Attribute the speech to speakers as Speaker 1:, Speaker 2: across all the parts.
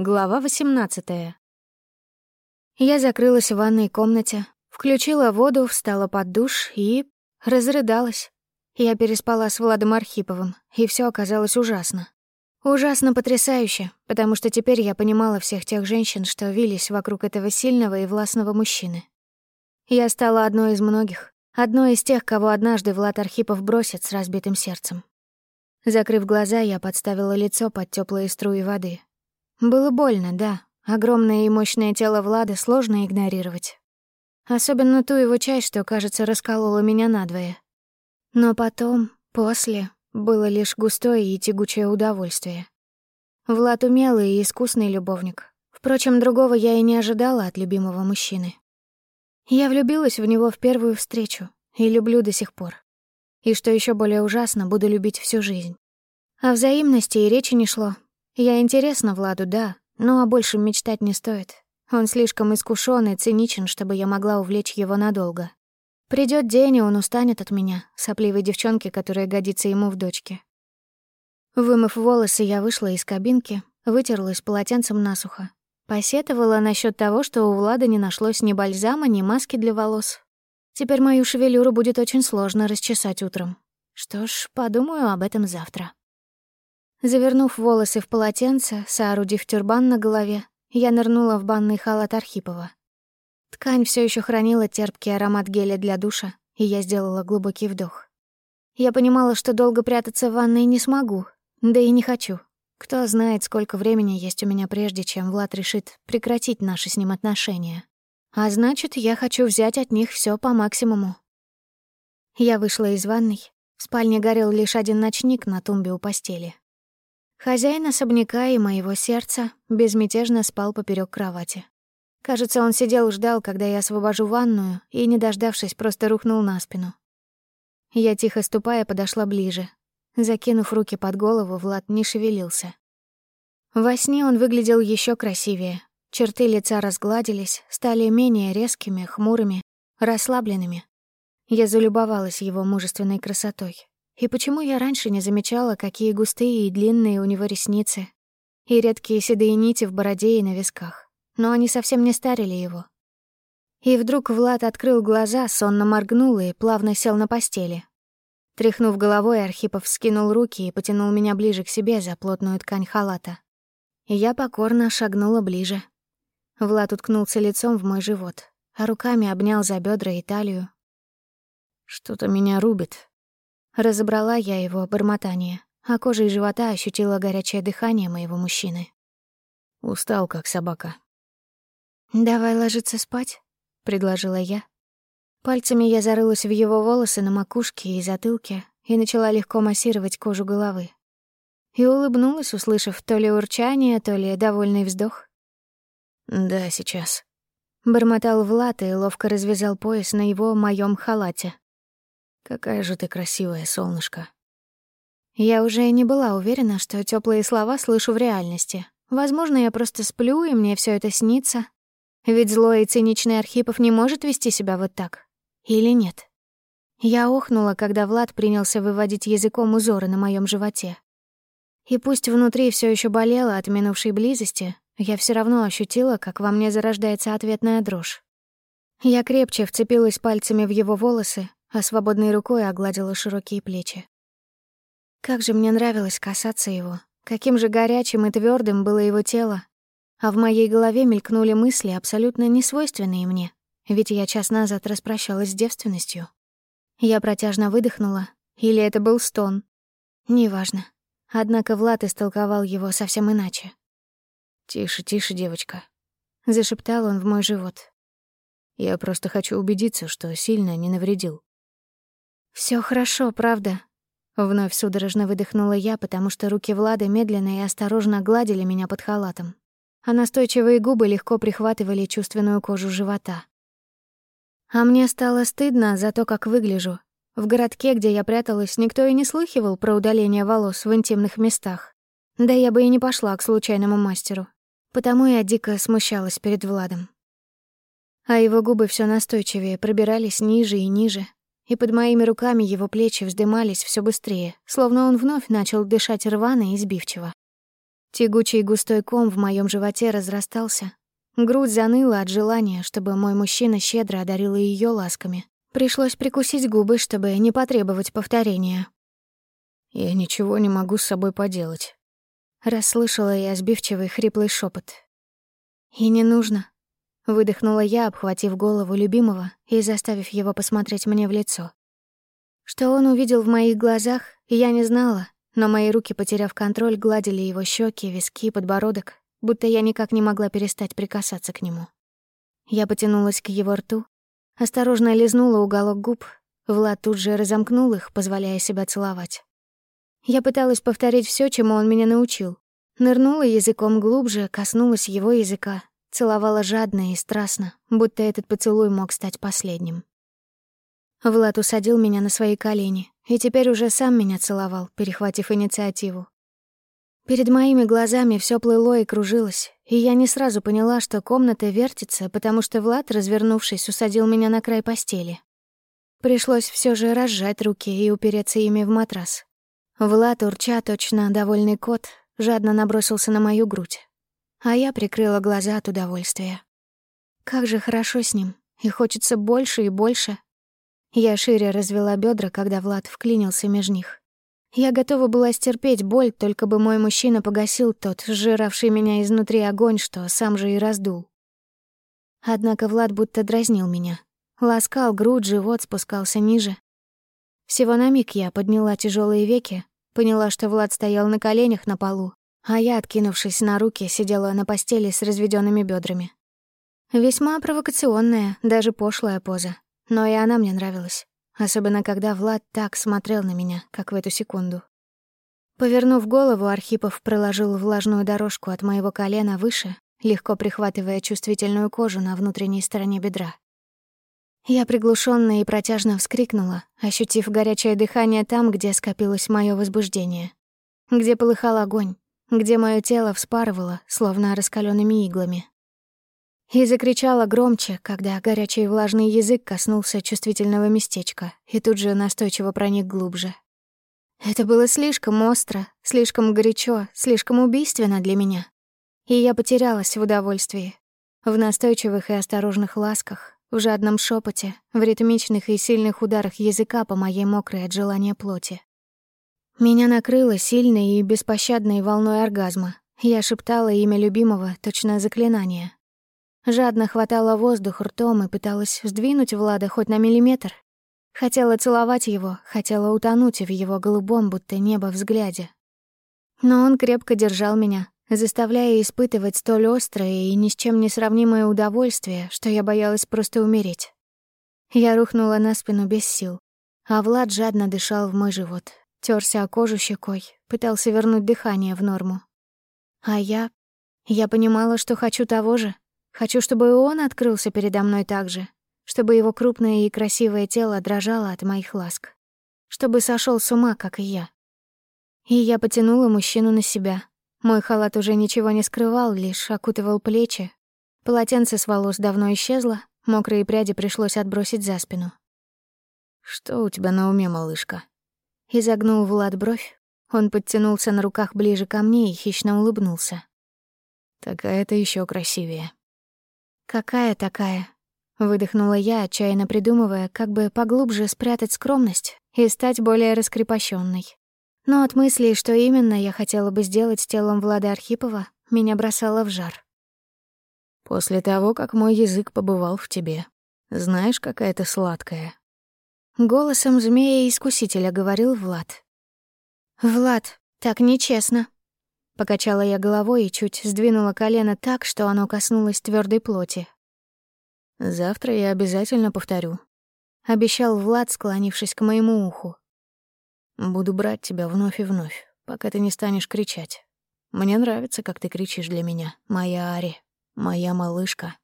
Speaker 1: Глава 18. Я закрылась в ванной комнате, включила воду, встала под душ и... разрыдалась. Я переспала с Владом Архиповым, и все оказалось ужасно. Ужасно потрясающе, потому что теперь я понимала всех тех женщин, что вились вокруг этого сильного и властного мужчины. Я стала одной из многих, одной из тех, кого однажды Влад Архипов бросит с разбитым сердцем. Закрыв глаза, я подставила лицо под теплые струи воды, было больно, да. Огромное и мощное тело Влада сложно игнорировать. Особенно ту его часть, что, кажется, расколола меня надвое. Но потом, после, было лишь густое и тягучее удовольствие. Влад умелый и искусный любовник. Впрочем, другого я и не ожидала от любимого мужчины. Я влюбилась в него в первую встречу и люблю до сих пор. И что еще более ужасно, буду любить всю жизнь. О взаимности и речи не шло, я интересна Владу, да, но о большем мечтать не стоит. Он слишком искушен и циничен, чтобы я могла увлечь его надолго. Придет день, и он устанет от меня, сопливой девчонки, которая годится ему в дочке. Вымыв волосы, я вышла из кабинки, вытерлась полотенцем насухо. Посетовала насчет того, что у Влада не нашлось ни бальзама, ни маски для волос. Теперь мою шевелюру будет очень сложно расчесать утром. Что ж, подумаю об этом завтра. Завернув волосы в полотенце, соорудив тюрбан на голове, я нырнула в банный халат Архипова. Ткань все еще хранила терпкий аромат геля для душа, и я сделала глубокий вдох. Я понимала, что долго прятаться в ванной не смогу, да и не хочу. Кто знает, сколько времени есть у меня прежде, чем Влад решит прекратить наши с ним отношения. А значит, я хочу взять от них все по максимуму. Я вышла из ванной. В спальне горел лишь один ночник на тумбе у постели. Хозяин особняка и моего сердца безмятежно спал поперек кровати. Кажется, он сидел и ждал, когда я освобожу ванную, и, не дождавшись, просто рухнул на спину. Я, тихо ступая, подошла ближе. Закинув руки под голову, Влад не шевелился. Во сне он выглядел еще красивее. Черты лица разгладились, стали менее резкими, хмурыми, расслабленными. Я залюбовалась его мужественной красотой. И почему я раньше не замечала, какие густые и длинные у него ресницы и редкие седые нити в бороде и на висках. Но они совсем не старили его. И вдруг Влад открыл глаза, сонно моргнул и плавно сел на постели. Тряхнув головой, Архипов скинул руки и потянул меня ближе к себе за плотную ткань халата. Я покорно шагнула ближе. Влад уткнулся лицом в мой живот, а руками обнял за бедра и талию. «Что-то меня рубит», Разобрала я его бормотание, а кожей живота ощутила горячее дыхание моего мужчины. Устал, как собака. «Давай ложиться спать», — предложила я. Пальцами я зарылась в его волосы на макушке и затылке и начала легко массировать кожу головы. И улыбнулась, услышав то ли урчание, то ли довольный вздох. «Да, сейчас», — бормотал Влад и ловко развязал пояс на его моем халате. Какая же ты красивая, солнышко. Я уже не была уверена, что теплые слова слышу в реальности. Возможно, я просто сплю, и мне все это снится. Ведь злой и циничный Архипов не может вести себя вот так. Или нет? Я охнула, когда Влад принялся выводить языком узоры на моем животе. И пусть внутри все еще болело от минувшей близости, я все равно ощутила, как во мне зарождается ответная дрожь. Я крепче вцепилась пальцами в его волосы, а свободной рукой огладила широкие плечи. Как же мне нравилось касаться его, каким же горячим и твердым было его тело. А в моей голове мелькнули мысли, абсолютно несвойственные мне, ведь я час назад распрощалась с девственностью. Я протяжно выдохнула, или это был стон. Неважно. Однако Влад истолковал его совсем иначе. «Тише, тише, девочка», — зашептал он в мой живот. «Я просто хочу убедиться, что сильно не навредил». Все хорошо, правда?» Вновь судорожно выдохнула я, потому что руки Влада медленно и осторожно гладили меня под халатом, а настойчивые губы легко прихватывали чувственную кожу живота. А мне стало стыдно за то, как выгляжу. В городке, где я пряталась, никто и не слыхивал про удаление волос в интимных местах. Да я бы и не пошла к случайному мастеру. Потому я дико смущалась перед Владом. А его губы все настойчивее пробирались ниже и ниже, и под моими руками его плечи вздымались все быстрее, словно он вновь начал дышать рвано и сбивчиво. Тягучий густой ком в моем животе разрастался. Грудь заныла от желания, чтобы мой мужчина щедро одарил ее ласками. Пришлось прикусить губы, чтобы не потребовать повторения.
Speaker 2: «Я ничего не могу с собой поделать», — расслышала я сбивчивый хриплый шепот.
Speaker 1: «И не нужно», — выдохнула я, обхватив голову любимого и заставив его посмотреть мне в лицо. Что он увидел в моих глазах, я не знала, но мои руки, потеряв контроль, гладили его щеки, виски, подбородок, будто я никак не могла перестать прикасаться к нему. Я потянулась к его рту, осторожно лизнула уголок губ, Влад тут же разомкнул их, позволяя себя целовать. Я пыталась повторить все, чему он меня научил. Нырнула языком глубже, коснулась его языка, целовала жадно и страстно, будто этот поцелуй мог стать последним. Влад усадил меня на свои колени и теперь уже сам меня целовал, перехватив инициативу. Перед моими глазами все плыло и кружилось, и я не сразу поняла, что комната вертится, потому что Влад, развернувшись, усадил меня на край постели. Пришлось все же разжать руки и упереться ими в матрас. Влад, урча точно довольный кот, жадно набросился на мою грудь. А я прикрыла глаза от удовольствия. Как же хорошо с ним, и хочется больше и больше. Я шире развела бедра, когда Влад вклинился меж них. Я готова была стерпеть боль, только бы мой мужчина погасил тот, сжиравший меня изнутри огонь, что сам же и раздул. Однако Влад будто дразнил меня. Ласкал грудь, живот спускался ниже. Всего на миг я подняла тяжелые веки, поняла, что Влад стоял на коленях на полу, а я, откинувшись на руки, сидела на постели с разведенными бедрами. Весьма провокационная, даже пошлая поза. Но и она мне нравилась. Особенно, когда Влад так смотрел на меня, как в эту секунду. Повернув голову, Архипов проложил влажную дорожку от моего колена выше, легко прихватывая чувствительную кожу на внутренней стороне бедра. Я приглушенно и протяжно вскрикнула, ощутив горячее дыхание там, где скопилось мое возбуждение. Где полыхал огонь, где мое тело вспарывало, словно раскаленными иглами. И закричала громче, когда горячий влажный язык коснулся чувствительного местечка и тут же настойчиво проник глубже. Это было слишком остро, слишком горячо, слишком убийственно для меня. И я потерялась в удовольствии. В настойчивых и осторожных ласках, в жадном шепоте, в ритмичных и сильных ударах языка по моей мокрой от желания плоти. Меня накрыло сильной и беспощадной волной оргазма. Я шептала имя любимого, точно заклинание, Жадно хватала воздух ртом и пыталась сдвинуть Влада хоть на миллиметр. Хотела целовать его, хотела утонуть в его голубом, будто небо взгляде. Но он крепко держал меня, заставляя испытывать столь острое и ни с чем не сравнимое удовольствие, что я боялась просто умереть. Я рухнула на спину без сил, а Влад жадно дышал в мой живот, терся о кожу щекой, пытался вернуть дыхание в норму. А я... Я понимала, что хочу того же, Хочу, чтобы и он открылся передо мной так же, чтобы его крупное и красивое тело дрожало от моих ласк, чтобы сошел с ума, как и я. И я потянула мужчину на себя. Мой халат уже ничего не скрывал, лишь окутывал плечи. Полотенце с волос давно исчезло, мокрые пряди пришлось отбросить за спину.
Speaker 2: «Что у тебя на уме, малышка?»
Speaker 1: Изогнул Влад бровь. Он подтянулся на руках ближе ко мне и хищно улыбнулся.
Speaker 2: «Такая-то еще красивее».
Speaker 1: «Какая такая?» — выдохнула я, отчаянно придумывая, как бы поглубже спрятать скромность и стать более раскрепощенной. Но от мысли, что именно я хотела бы сделать с телом Влада Архипова, меня бросало в жар.
Speaker 2: «После того, как мой язык побывал в тебе, знаешь, какая ты сладкая».
Speaker 1: Голосом змея-искусителя говорил Влад. «Влад, так нечестно», Покачала я головой и чуть сдвинула колено так, что оно коснулось твердой плоти.
Speaker 2: «Завтра я обязательно повторю», — обещал Влад, склонившись к моему уху. «Буду брать тебя вновь и вновь, пока ты не станешь кричать. Мне нравится, как ты кричишь для меня, моя Ари, моя малышка».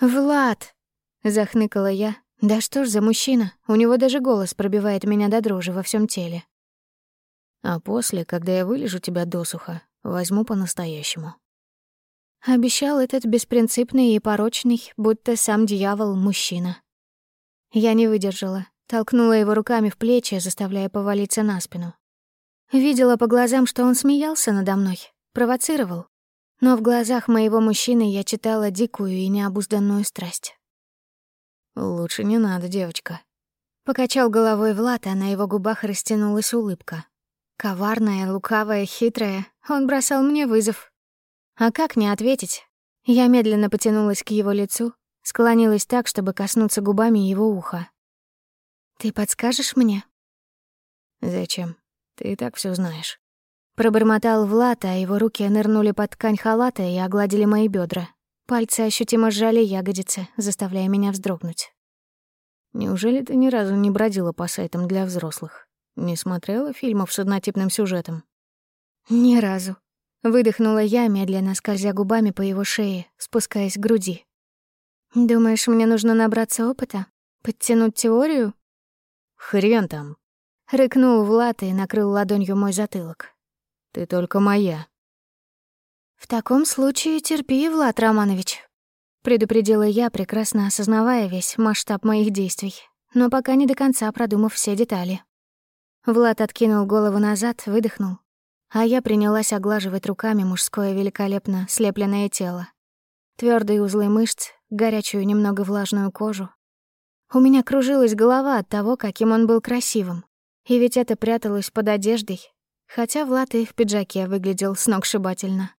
Speaker 1: «Влад!» — захныкала я. «Да что ж за мужчина? У него даже голос пробивает меня до дрожи во всем теле».
Speaker 2: А после, когда я вылежу тебя досуха, возьму по-настоящему.
Speaker 1: Обещал этот беспринципный и порочный, будто сам дьявол, мужчина. Я не выдержала, толкнула его руками в плечи, заставляя повалиться на спину. Видела по глазам, что он смеялся надо мной, провоцировал. Но в глазах моего мужчины я читала дикую и необузданную страсть.
Speaker 2: «Лучше не надо, девочка».
Speaker 1: Покачал головой Влад, а на его губах растянулась улыбка. Коварная, лукавая, хитрая, он бросал мне вызов. А как не ответить? Я медленно потянулась к его лицу, склонилась так, чтобы коснуться губами его уха. «Ты подскажешь мне?»
Speaker 2: «Зачем? Ты и так все знаешь».
Speaker 1: Пробормотал Влад, а его руки нырнули под ткань халата и огладили мои бедра. Пальцы ощутимо сжали ягодицы, заставляя меня вздрогнуть.
Speaker 2: «Неужели ты ни разу не бродила по сайтам для взрослых? Не смотрела фильмов с однотипным сюжетом?»
Speaker 1: «Ни разу», — выдохнула я, медленно скользя губами по его шее, спускаясь к груди. «Думаешь, мне нужно набраться опыта? Подтянуть теорию?»
Speaker 2: «Хрен там!»
Speaker 1: — рыкнул Влад и накрыл ладонью мой затылок.
Speaker 2: Ты только моя».
Speaker 1: «В таком случае терпи, Влад Романович», — предупредила я, прекрасно осознавая весь масштаб моих действий, но пока не до конца продумав все детали. Влад откинул голову назад, выдохнул, а я принялась оглаживать руками мужское великолепно слепленное тело. Твердые узлы мышц, горячую немного влажную кожу. У меня кружилась голова от того, каким он был красивым. И ведь это пряталось под одеждой, хотя Влад и в пиджаке выглядел сногсшибательно.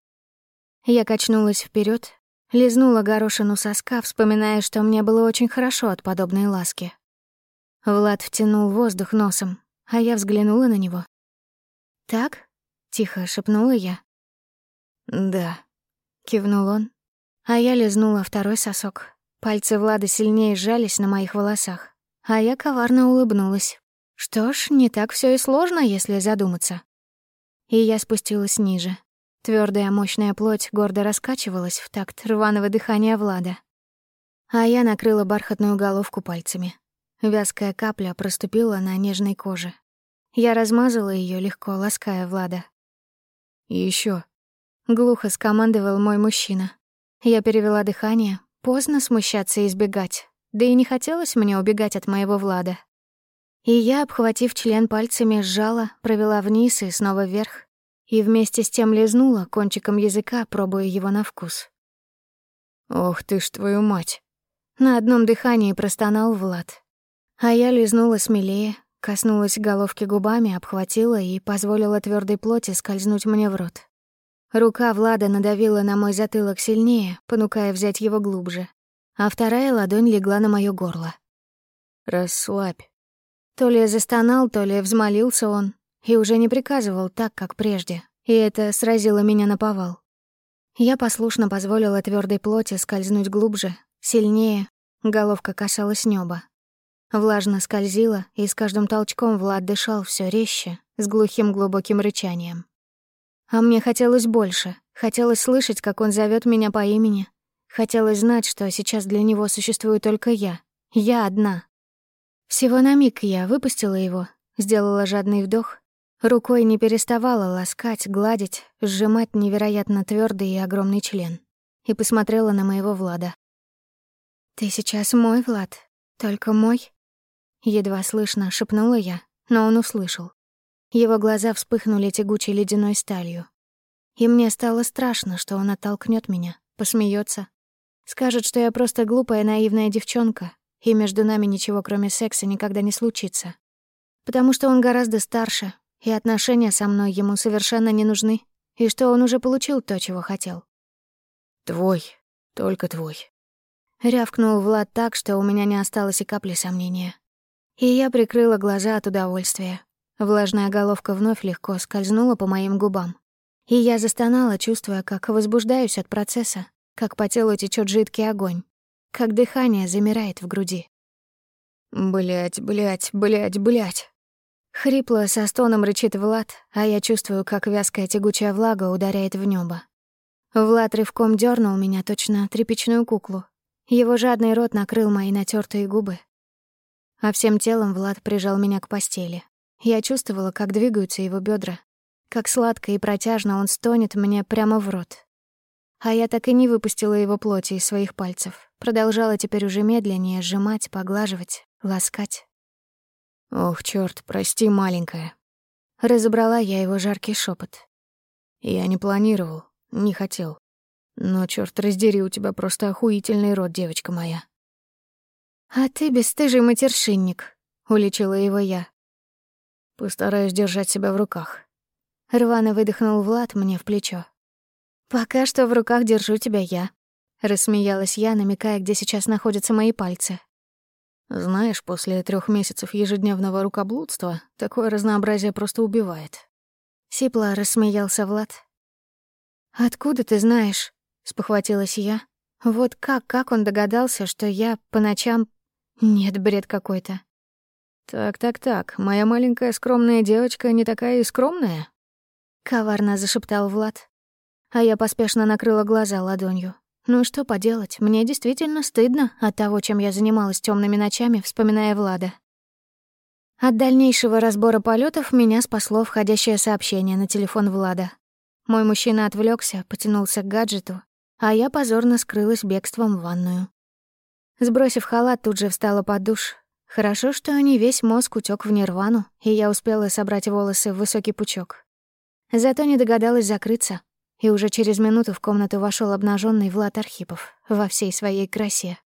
Speaker 1: Я качнулась вперед, лизнула горошину соска, вспоминая, что мне было очень хорошо от подобной ласки. Влад втянул воздух носом, а я взглянула на него. «Так?» — тихо шепнула я.
Speaker 2: «Да», —
Speaker 1: кивнул он, а я лизнула второй сосок. Пальцы Влада сильнее сжались на моих волосах, а я коварно улыбнулась. Что ж, не так все и сложно, если задуматься и я спустилась ниже. Твердая мощная плоть гордо раскачивалась в такт рваного дыхания Влада. А я накрыла бархатную головку пальцами. Вязкая капля проступила на нежной коже. Я размазала ее легко лаская Влада.
Speaker 2: Еще.
Speaker 1: глухо скомандовал мой мужчина. Я перевела дыхание. Поздно смущаться и избегать. Да и не хотелось мне убегать от моего Влада. И я, обхватив член пальцами, сжала, провела вниз и снова вверх, и вместе с тем лизнула кончиком языка, пробуя его на вкус.
Speaker 2: «Ох ты ж твою мать!»
Speaker 1: На одном дыхании простонал Влад. А я лизнула смелее, коснулась головки губами, обхватила и позволила твердой плоти скользнуть мне в рот. Рука Влада надавила на мой затылок сильнее, понукая взять его глубже, а вторая ладонь легла на моё горло.
Speaker 2: «Расслабь»,
Speaker 1: то ли застонал, то ли взмолился он, и уже не приказывал так, как прежде, и это сразило меня на повал. Я послушно позволила твердой плоти скользнуть глубже, сильнее, головка касалась неба. Влажно скользила, и с каждым толчком Влад дышал все резче, с глухим глубоким рычанием. А мне хотелось больше, хотелось слышать, как он зовет меня по имени, хотелось знать, что сейчас для него существую только я, я одна. Всего на миг я выпустила его, сделала жадный вдох, рукой не переставала ласкать, гладить, сжимать невероятно твердый и огромный член. И посмотрела на моего Влада. «Ты сейчас мой, Влад, только мой?» Едва слышно шепнула я, но он услышал. Его глаза вспыхнули тягучей ледяной сталью. И мне стало страшно, что он оттолкнет меня, посмеется, Скажет, что я просто глупая наивная девчонка, и между нами ничего кроме секса никогда не случится. Потому что он гораздо старше, и отношения со мной ему совершенно не нужны, и что он уже получил то, чего хотел.
Speaker 2: «Твой, только твой», —
Speaker 1: рявкнул Влад так, что у меня не осталось и капли сомнения. И я прикрыла глаза от удовольствия. Влажная головка вновь легко скользнула по моим губам. И я застонала, чувствуя, как возбуждаюсь от процесса, как по телу течет жидкий огонь как дыхание замирает в груди.
Speaker 2: Блять, блять, блять, блять.
Speaker 1: Хрипло со стоном рычит Влад, а я чувствую, как вязкая тягучая влага ударяет в небо. Влад рывком дернул меня точно тряпичную куклу. Его жадный рот накрыл мои натертые губы. А всем телом Влад прижал меня к постели. Я чувствовала, как двигаются его бедра, как сладко и протяжно он стонет мне прямо в рот. А я так и не выпустила его плоти из своих пальцев. Продолжала теперь уже медленнее сжимать, поглаживать, ласкать.
Speaker 2: «Ох, чёрт, прости, маленькая».
Speaker 1: Разобрала я его жаркий шепот.
Speaker 2: Я не планировал, не хотел. Но, черт раздери, у тебя просто охуительный рот, девочка моя.
Speaker 1: А ты бесстыжий матершинник, уличила его я.
Speaker 2: Постараюсь держать себя в руках.
Speaker 1: Рвано выдохнул Влад мне в плечо. Пока что в руках держу тебя я. Рассмеялась я, намекая, где сейчас находятся мои пальцы.
Speaker 2: Знаешь, после трех месяцев ежедневного рукоблудства такое разнообразие просто убивает.
Speaker 1: Сипло рассмеялся Влад. «Откуда ты знаешь?» — спохватилась я. «Вот как, как он догадался, что я по ночам...» Нет, бред какой-то.
Speaker 2: «Так-так-так, моя маленькая скромная девочка не такая и скромная?»
Speaker 1: Коварно зашептал Влад. А я поспешно накрыла глаза ладонью. Ну что поделать, мне действительно стыдно от того, чем я занималась темными ночами, вспоминая Влада. От дальнейшего разбора полетов меня спасло входящее сообщение на телефон Влада. Мой мужчина отвлекся, потянулся к гаджету, а я позорно скрылась бегством в ванную. Сбросив халат, тут же встала под душ. Хорошо, что не весь мозг утек в нирвану, и я успела собрать волосы в высокий пучок. Зато не догадалась закрыться, и уже через минуту в комнату вошел обнаженный Влад Архипов во всей своей красе.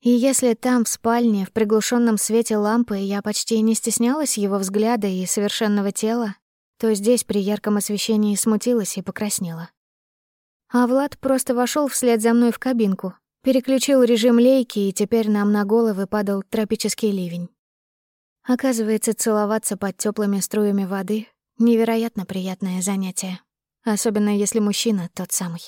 Speaker 1: И если там, в спальне, в приглушенном свете лампы, я почти не стеснялась его взгляда и совершенного тела, то здесь при ярком освещении смутилась и покраснела. А Влад просто вошел вслед за мной в кабинку, переключил режим лейки, и теперь нам на головы падал тропический ливень. Оказывается, целоваться под теплыми струями воды — невероятно приятное занятие, особенно если мужчина тот самый.